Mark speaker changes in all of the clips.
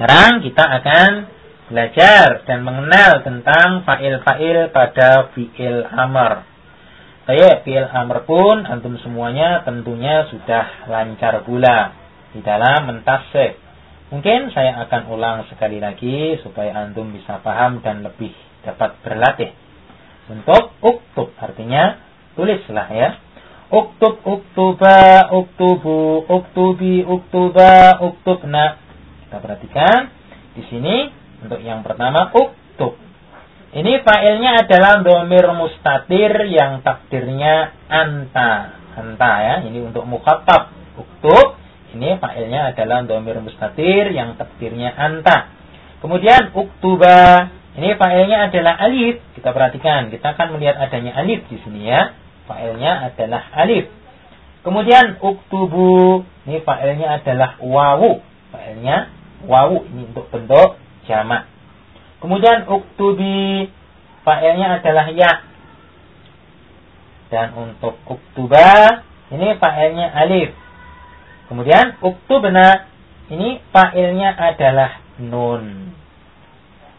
Speaker 1: Sekarang kita akan belajar dan mengenal tentang fa'il-fa'il pada fi'il amr. Saya fi'il amr pun antum semuanya tentunya sudah lancar pula di dalam mentasik. Mungkin saya akan ulang sekali lagi supaya antum bisa paham dan lebih dapat berlatih. Untuk uktub artinya tulislah ya. Uktub, uktuba, uktubu, uktubi, uktuba, uktubna. Kita perhatikan di sini untuk yang pertama uktub. Ini failnya adalah domir mustatir yang takdirnya anta. Anta ya, ini untuk mukhatab. Uktub, ini failnya adalah domir mustatir yang takdirnya anta. Kemudian uktuba, ini failnya adalah alif. Kita perhatikan, kita akan melihat adanya alif di sini ya. Failnya adalah alif. Kemudian uktubu, ini failnya adalah wawu. Failnya wawu, ini untuk bentuk jamak. Kemudian uktubi, failnya adalah ya. Dan untuk uktuba, ini failnya alif. Kemudian uktubna, ini failnya adalah nun.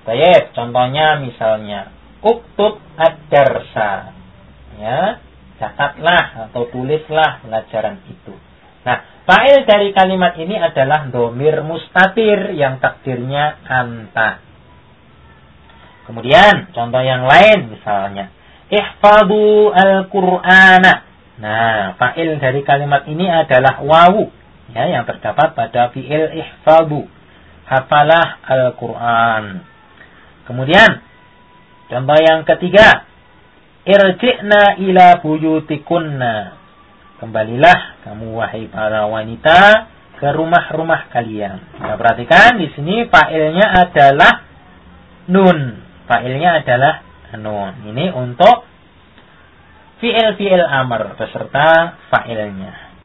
Speaker 1: Baik, contohnya misalnya uktub ad-darsa. Ya, catatlah atau tulislah pelajaran itu. Nah, fa'il dari kalimat ini adalah domir mustatir yang takdirnya anta. Kemudian contoh yang lain misalnya ihfadu al-Qur'ana. Nah, fa'il dari kalimat ini adalah wawu ya yang terdapat pada fi'il ihfadu. Hafalah Al-Qur'an. Kemudian contoh yang ketiga irji'na ila buyutikunna. Kembalilah kamu wahai para wanita ke rumah-rumah kalian. Kita perhatikan di sini fa'ilnya adalah nun. Fa'ilnya adalah nun. Ini untuk fi'il fi'il amr beserta fa'ilnya.